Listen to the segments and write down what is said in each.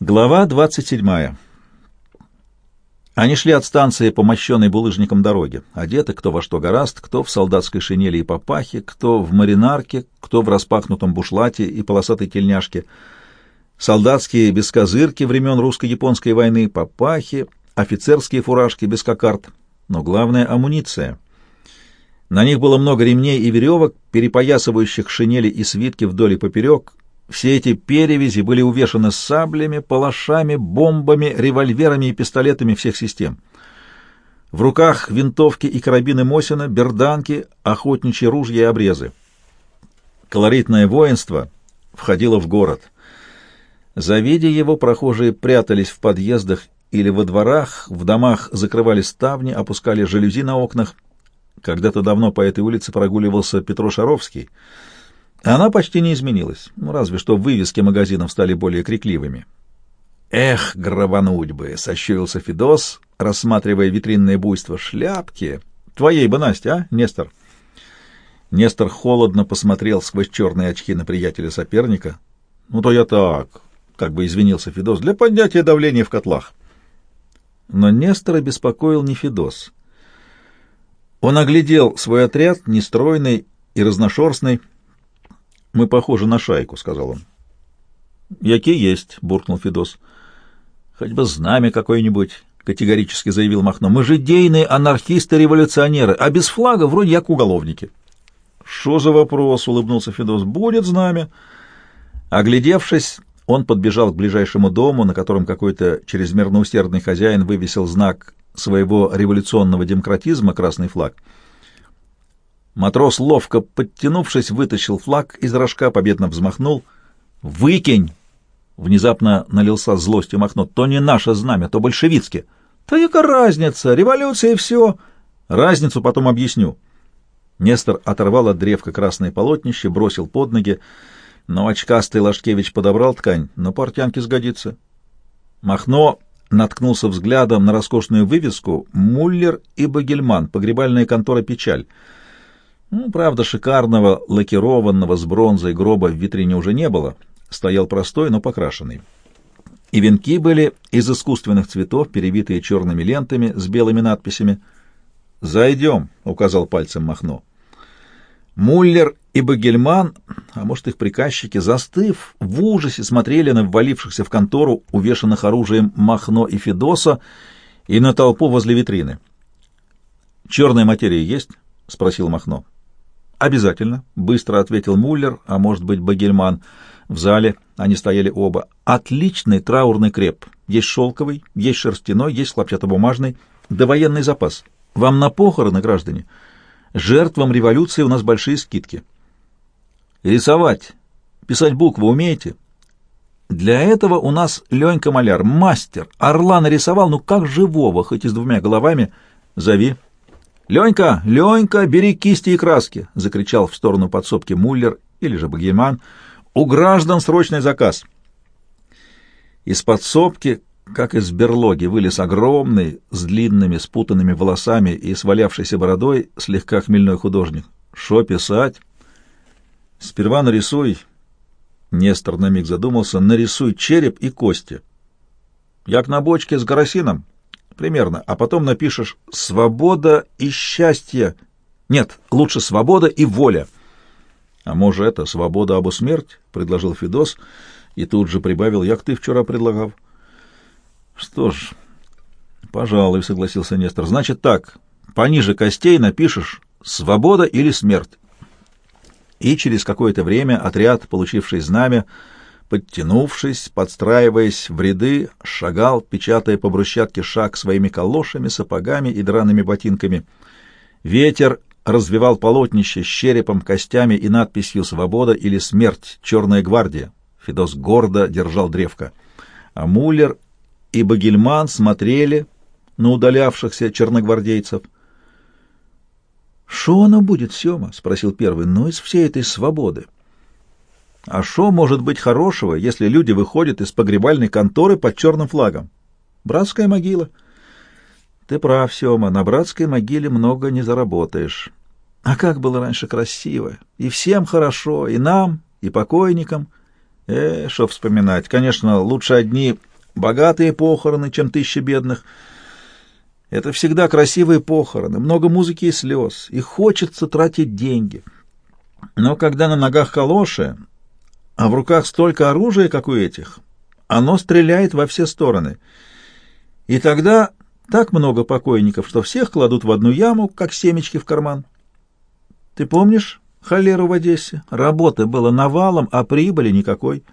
Глава 27. Они шли от станции по мощенной булыжником дороге, одеты кто во что гораст, кто в солдатской шинели и папахе, кто в маринарке, кто в распахнутом бушлате и полосатой тельняшке. Солдатские бескозырки времен русско-японской войны, папахи, офицерские фуражки без кокард, но главное — амуниция. На них было много ремней и веревок, перепоясывающих шинели и свитки вдоль и поперек, все эти перевязи были увешаны саблями, палашами, бомбами, револьверами и пистолетами всех систем. В руках винтовки и карабины Мосина, берданки, охотничьи ружья и обрезы. Колоритное воинство входило в город. Завидя его, прохожие прятались в подъездах или во дворах, в домах закрывали ставни, опускали жалюзи на окнах. Когда-то давно по этой улице прогуливался Петро Шаровский — она почти не изменилась, разве что вывески магазинов стали более крикливыми. «Эх, грабануть бы!» — сощурился Федос, рассматривая витринное буйство. «Шляпки! Твоей бы, Настя, а, Нестор?» Нестор холодно посмотрел сквозь черные очки на приятеля соперника. «Ну, то я так», — как бы извинился Федос, — «для поднятия давления в котлах». Но Нестора беспокоил не Федос. Он оглядел свой отряд, нестройный и разношерстный, — мы похожи на шайку, — сказал он. — Яки есть, — буркнул Федос. — Хоть бы знамя какое-нибудь, — категорически заявил Махно. — Мы же идейные анархисты-революционеры, а без флага вроде як уголовники. — Что за вопрос? — улыбнулся Федос. — Будет знамя. Оглядевшись, он подбежал к ближайшему дому, на котором какой-то чрезмерно усердный хозяин вывесил знак своего революционного демократизма — красный флаг — Матрос, ловко подтянувшись, вытащил флаг из рожка, победно взмахнул. «Выкинь!» Внезапно налился злостью Махно. «То не наше знамя, то большевицкие». «Да яка разница? Революция и все!» «Разницу потом объясню». Нестор оторвал от древка красное полотнище, бросил под ноги, но очкастый Лашкевич подобрал ткань. «На портянке сгодится». Махно наткнулся взглядом на роскошную вывеску «Муллер и Багельман. Погребальная контора «Печаль». Ну, правда, шикарного лакированного с бронзой гроба в витрине уже не было, стоял простой, но покрашенный. И венки были из искусственных цветов, перевитые черными лентами с белыми надписями. «Зайдем», — указал пальцем Махно. Муллер и Багельман, а может их приказчики, застыв, в ужасе смотрели на ввалившихся в контору, увешанных оружием Махно и Федоса, и на толпу возле витрины. «Черная материя есть?» — спросил Махно. «Обязательно», — быстро ответил Муллер, а может быть Багельман. В зале они стояли оба. «Отличный траурный креп. Есть шелковый, есть шерстяной, есть хлопчатобумажный. Да военный запас. Вам на похороны, граждане. Жертвам революции у нас большие скидки». «Рисовать, писать буквы умеете?» «Для этого у нас Ленька Маляр, мастер. Орла нарисовал, ну как живого, хоть и с двумя головами. Зови». «Ленька, Ленька, бери кисти и краски!» — закричал в сторону подсобки Муллер или же Богеман. «У граждан срочный заказ!» Из подсобки, как из берлоги, вылез огромный, с длинными спутанными волосами и свалявшейся бородой, слегка хмельной художник. «Шо писать?» «Сперва нарисуй...» Нестор на миг задумался. «Нарисуй череп и кости». «Як на бочке с горосином?» Примерно, а потом напишешь «свобода и счастье». Нет, лучше «свобода и воля». А может, это «свобода або смерть», — предложил Федос, и тут же прибавил «як ты вчера предлагал». Что ж, пожалуй, согласился Нестор. Значит так, пониже костей напишешь «свобода или смерть». И через какое-то время отряд, получивший знамя, подтянувшись, подстраиваясь в ряды, шагал, печатая по брусчатке шаг своими калошами, сапогами и драными ботинками. Ветер развивал полотнище с черепом, костями и надписью «Свобода» или «Смерть. Черная гвардия». Федос гордо держал древко. А Муллер и Багельман смотрели на удалявшихся черногвардейцев. «Шо оно будет, Сема?» — спросил первый. «Ну, из всей этой свободы». А что может быть хорошего, если люди выходят из погребальной конторы под черным флагом? Братская могила. Ты прав, Сема, на братской могиле много не заработаешь. А как было раньше красиво! И всем хорошо, и нам, и покойникам. Э, что вспоминать. Конечно, лучше одни богатые похороны, чем тысячи бедных. Это всегда красивые похороны, много музыки и слез, и хочется тратить деньги. Но когда на ногах калоши, а в руках столько оружия, как у этих, оно стреляет во все стороны. И тогда так много покойников, что всех кладут в одну яму, как семечки в карман. Ты помнишь холеру в Одессе? Работы было навалом, а прибыли никакой.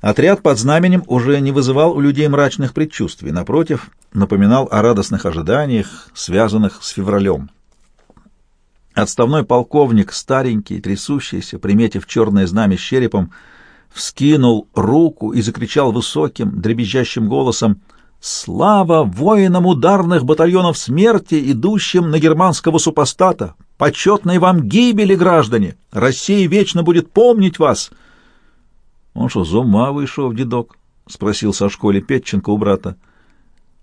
Отряд под знаменем уже не вызывал у людей мрачных предчувствий, напротив, напоминал о радостных ожиданиях, связанных с февралем. Отставной полковник, старенький, трясущийся, приметив черное знамя с черепом, вскинул руку и закричал высоким, дребезжащим голосом «Слава воинам ударных батальонов смерти, идущим на германского супостата! Почетной вам гибели, граждане! Россия вечно будет помнить вас!» «Он что, за ума вышел, дедок?» — спросил со школе Петченко у брата.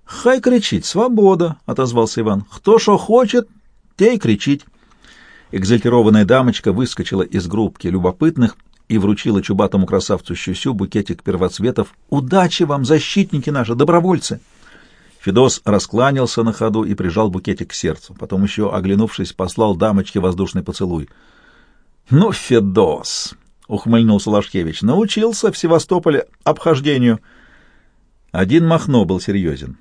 «Хай кричить, свобода!» — отозвался Иван. «Кто что хочет, те и кричить!» Экзальтированная дамочка выскочила из группки любопытных и вручила чубатому красавцу Щусю букетик первоцветов. «Удачи вам, защитники наши, добровольцы!» Федос раскланялся на ходу и прижал букетик к сердцу. Потом еще, оглянувшись, послал дамочке воздушный поцелуй. «Ну, Федос!» — ухмыльнулся Лашкевич. «Научился в Севастополе обхождению». Один Махно был серьезен.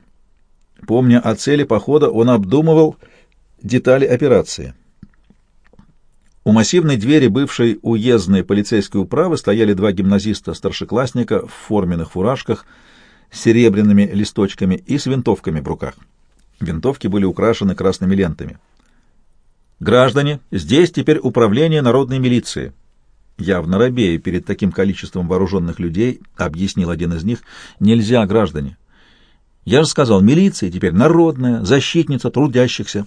Помня о цели похода, он обдумывал детали операции. У массивной двери бывшей уездной полицейской управы стояли два гимназиста-старшеклассника в форменных фуражках с серебряными листочками и с винтовками в руках. Винтовки были украшены красными лентами. «Граждане, здесь теперь управление народной милиции». Явно робея перед таким количеством вооруженных людей, объяснил один из них, «Нельзя, граждане. Я же сказал, милиция теперь народная, защитница трудящихся».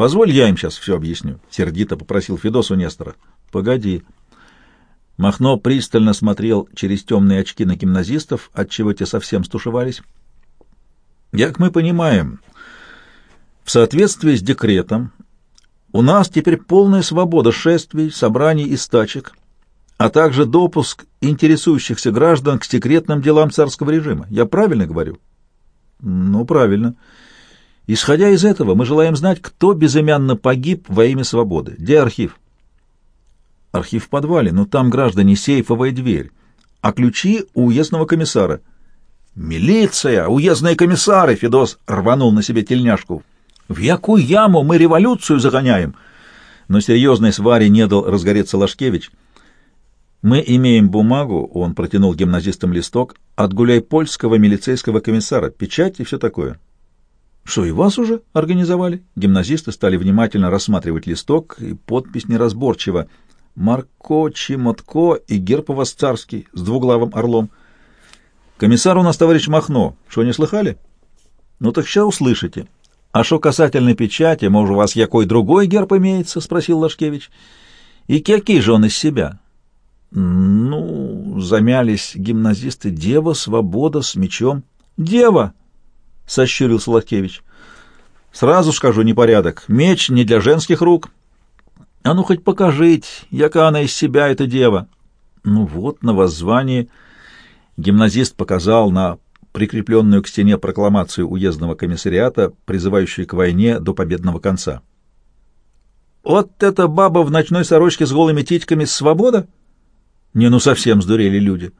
Позволь, я им сейчас все объясню, — сердито попросил Федос у Нестора. — Погоди. Махно пристально смотрел через темные очки на гимназистов, отчего те совсем стушевались. — Как мы понимаем, в соответствии с декретом у нас теперь полная свобода шествий, собраний и стачек, а также допуск интересующихся граждан к секретным делам царского режима. Я правильно говорю? — Ну, правильно. — Исходя из этого, мы желаем знать, кто безымянно погиб во имя свободы. Где архив? Архив в подвале, но там, граждане, сейфовая дверь, а ключи у уездного комиссара. «Милиция! Уездные комиссары!» — Федос рванул на себе тельняшку. «В якую яму мы революцию загоняем?» Но серьезной сваре не дал разгореться Лашкевич. «Мы имеем бумагу», — он протянул гимназистам листок, «от гуляй-польского милицейского комиссара, печать и все такое». Что, и вас уже организовали? Гимназисты стали внимательно рассматривать листок, и подпись неразборчива. Марко, Чемотко и герб царский с двуглавым орлом. Комиссар у нас товарищ Махно. Что, не слыхали? Ну так сейчас услышите. А что касательно печати, может, у вас якой другой герб имеется? Спросил Лашкевич. И какие же он из себя? Ну, замялись гимназисты. Дева, свобода, с мечом. Дева! — сощурился Латкевич. — Сразу скажу непорядок. Меч не для женских рук. — А ну хоть покажите, яка она из себя, эта дева. Ну вот, на воззвании гимназист показал на прикрепленную к стене прокламацию уездного комиссариата, призывающую к войне до победного конца. «Вот эта баба в ночной сорочке с голыми титьками — свобода?» «Не, ну совсем сдурели люди.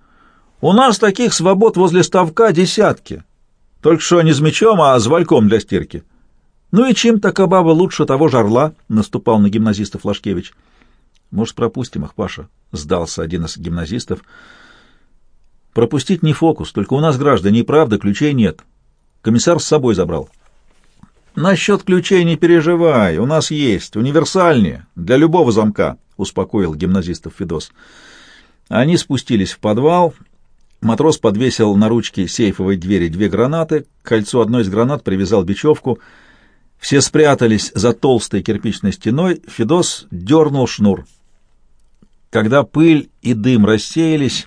У нас таких свобод возле ставка десятки. Только что не с мечом, а с вальком для стирки. Ну и чем такая баба лучше того жарла? Наступал на гимназистов Лашкевич. Может, пропустим их, Паша? Сдался один из гимназистов. Пропустить не фокус, только у нас, граждане, и правда, ключей нет. Комиссар с собой забрал. Насчет ключей не переживай, у нас есть, универсальные, для любого замка, успокоил гимназистов Федос. Они спустились в подвал Матрос подвесил на ручке сейфовой двери две гранаты, к кольцу одной из гранат привязал бечевку. Все спрятались за толстой кирпичной стеной, Федос дернул шнур. Когда пыль и дым рассеялись,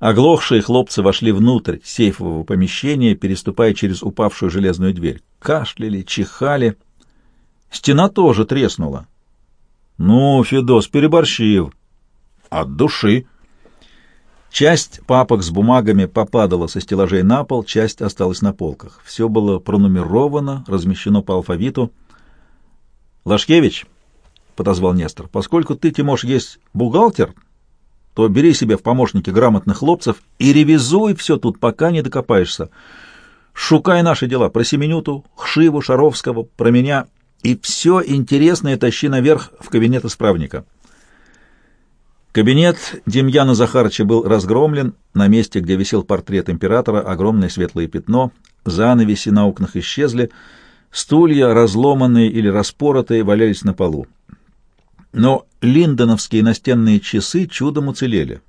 оглохшие хлопцы вошли внутрь сейфового помещения, переступая через упавшую железную дверь. Кашляли, чихали. Стена тоже треснула. — Ну, Федос, переборщив. — От души. Часть папок с бумагами попадала со стеллажей на пол, часть осталась на полках. Все было пронумеровано, размещено по алфавиту. «Лашкевич», — подозвал Нестор, — «поскольку ты, Тимош, есть бухгалтер, то бери себе в помощники грамотных хлопцев и ревизуй все тут, пока не докопаешься. Шукай наши дела про Семенюту, Хшиву, Шаровского, про меня, и все интересное тащи наверх в кабинет исправника». Кабинет Демьяна Захарыча был разгромлен, на месте, где висел портрет императора, огромное светлое пятно, занавеси на окнах исчезли, стулья, разломанные или распоротые, валялись на полу. Но линдоновские настенные часы чудом уцелели.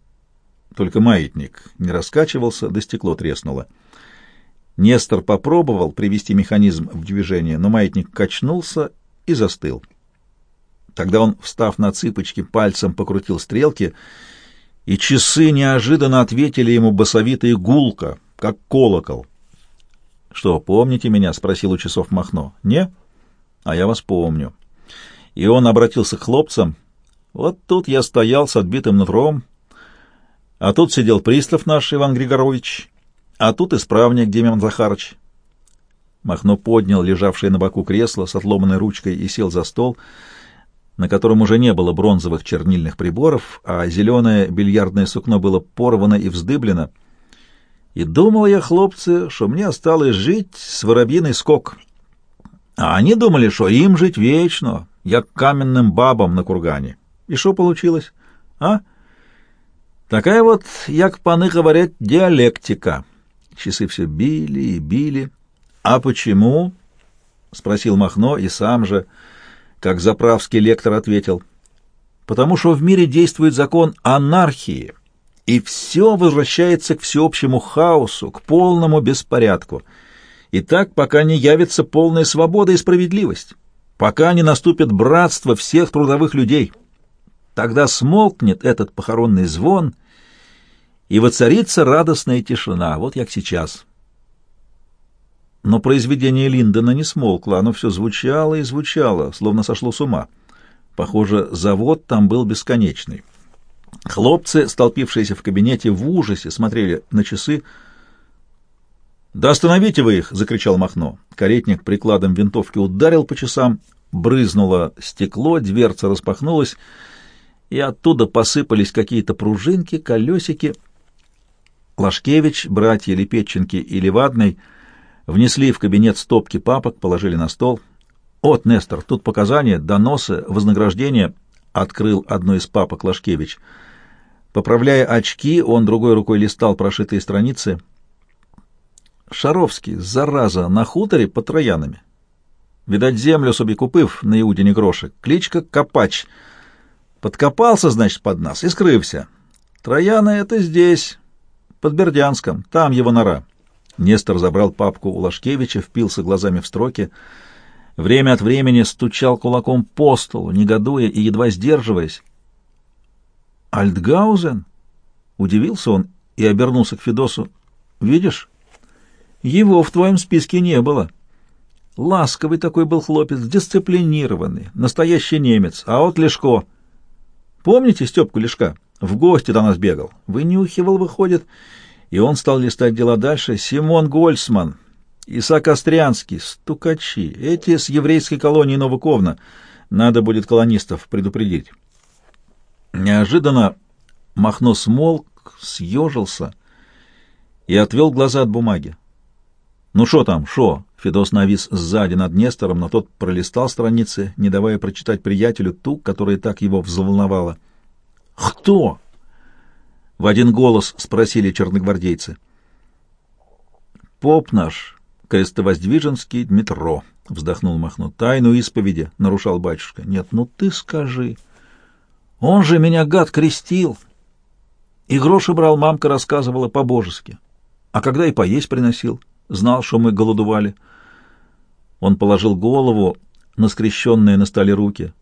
Только маятник не раскачивался, да стекло треснуло. Нестор попробовал привести механизм в движение, но маятник качнулся и застыл. Тогда он, встав на цыпочки, пальцем покрутил стрелки, и часы неожиданно ответили ему басовито и как колокол. — Что, помните меня? — спросил у часов Махно. — Не? А я вас помню. И он обратился к хлопцам. Вот тут я стоял с отбитым нутром, а тут сидел пристав наш Иван Григорович, а тут исправник Демьян Захарыч. Махно поднял лежавшее на боку кресло с отломанной ручкой и сел за стол — на котором уже не было бронзовых чернильных приборов, а зеленое бильярдное сукно было порвано и вздыблено. И думал я, хлопцы, что мне осталось жить с воробьиный скок. А они думали, что им жить вечно, я каменным бабам на кургане. И что получилось? А? Такая вот, як паны говорят, диалектика. Часы все били и били. А почему? — спросил Махно и сам же как заправский лектор ответил, потому что в мире действует закон анархии, и все возвращается к всеобщему хаосу, к полному беспорядку. И так, пока не явится полная свобода и справедливость, пока не наступит братство всех трудовых людей. Тогда смолкнет этот похоронный звон, и воцарится радостная тишина, вот як сейчас». Но произведение Линдона не смолкло, оно все звучало и звучало, словно сошло с ума. Похоже, завод там был бесконечный. Хлопцы, столпившиеся в кабинете, в ужасе смотрели на часы. «Да остановите вы их!» — закричал Махно. Каретник прикладом винтовки ударил по часам, брызнуло стекло, дверца распахнулась, и оттуда посыпались какие-то пружинки, колесики. Лашкевич, братья Лепетченки и Левадный — Внесли в кабинет стопки папок, положили на стол. «От, Нестор, тут показания, доносы, вознаграждение», — открыл одну из папок Лашкевич. Поправляя очки, он другой рукой листал прошитые страницы. «Шаровский, зараза, на хуторе под Троянами. Видать, землю собі купив на Иудине гроши. Кличка Копач. Подкопался, значит, под нас и скрывся. Трояна — это здесь, под Бердянском, там его нора». Нестор забрал папку у Лашкевича, впился глазами в строки, время от времени стучал кулаком по столу, негодуя и едва сдерживаясь. «Альтгаузен?» — удивился он и обернулся к Федосу. «Видишь, его в твоем списке не было. Ласковый такой был хлопец, дисциплинированный, настоящий немец, а вот Лешко. Помните Степку Лешка? В гости до нас бегал. Вынюхивал, выходит, и он стал листать дела дальше. Симон Гольцман, Исаак Острянский, стукачи, эти с еврейской колонии Новоковна. Надо будет колонистов предупредить. Неожиданно Махно смолк, съежился и отвел глаза от бумаги. «Ну что там, шо?» Федос навис сзади над Нестором, но тот пролистал страницы, не давая прочитать приятелю ту, которая так его взволновала. «Кто?» В один голос спросили черногвардейцы. «Поп наш, крестовоздвиженский Дмитро», — вздохнул Махно. «Тайну исповеди», — нарушал батюшка. «Нет, ну ты скажи. Он же меня, гад, крестил. И гроши брал, мамка рассказывала по-божески. А когда и поесть приносил, знал, что мы голодували». Он положил голову на скрещенные на столе руки.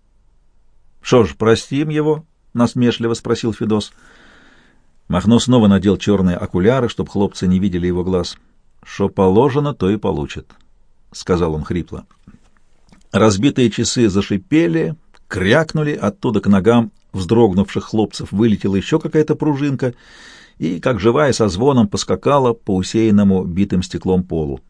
«Что ж, простим его?» — насмешливо спросил Федос. «Федос». Махно снова надел черные окуляры, чтобы хлопцы не видели его глаз. «Что положено, то и получит», — сказал он хрипло. Разбитые часы зашипели, крякнули, оттуда к ногам вздрогнувших хлопцев вылетела еще какая-то пружинка, и, как живая, со звоном поскакала по усеянному битым стеклом полу.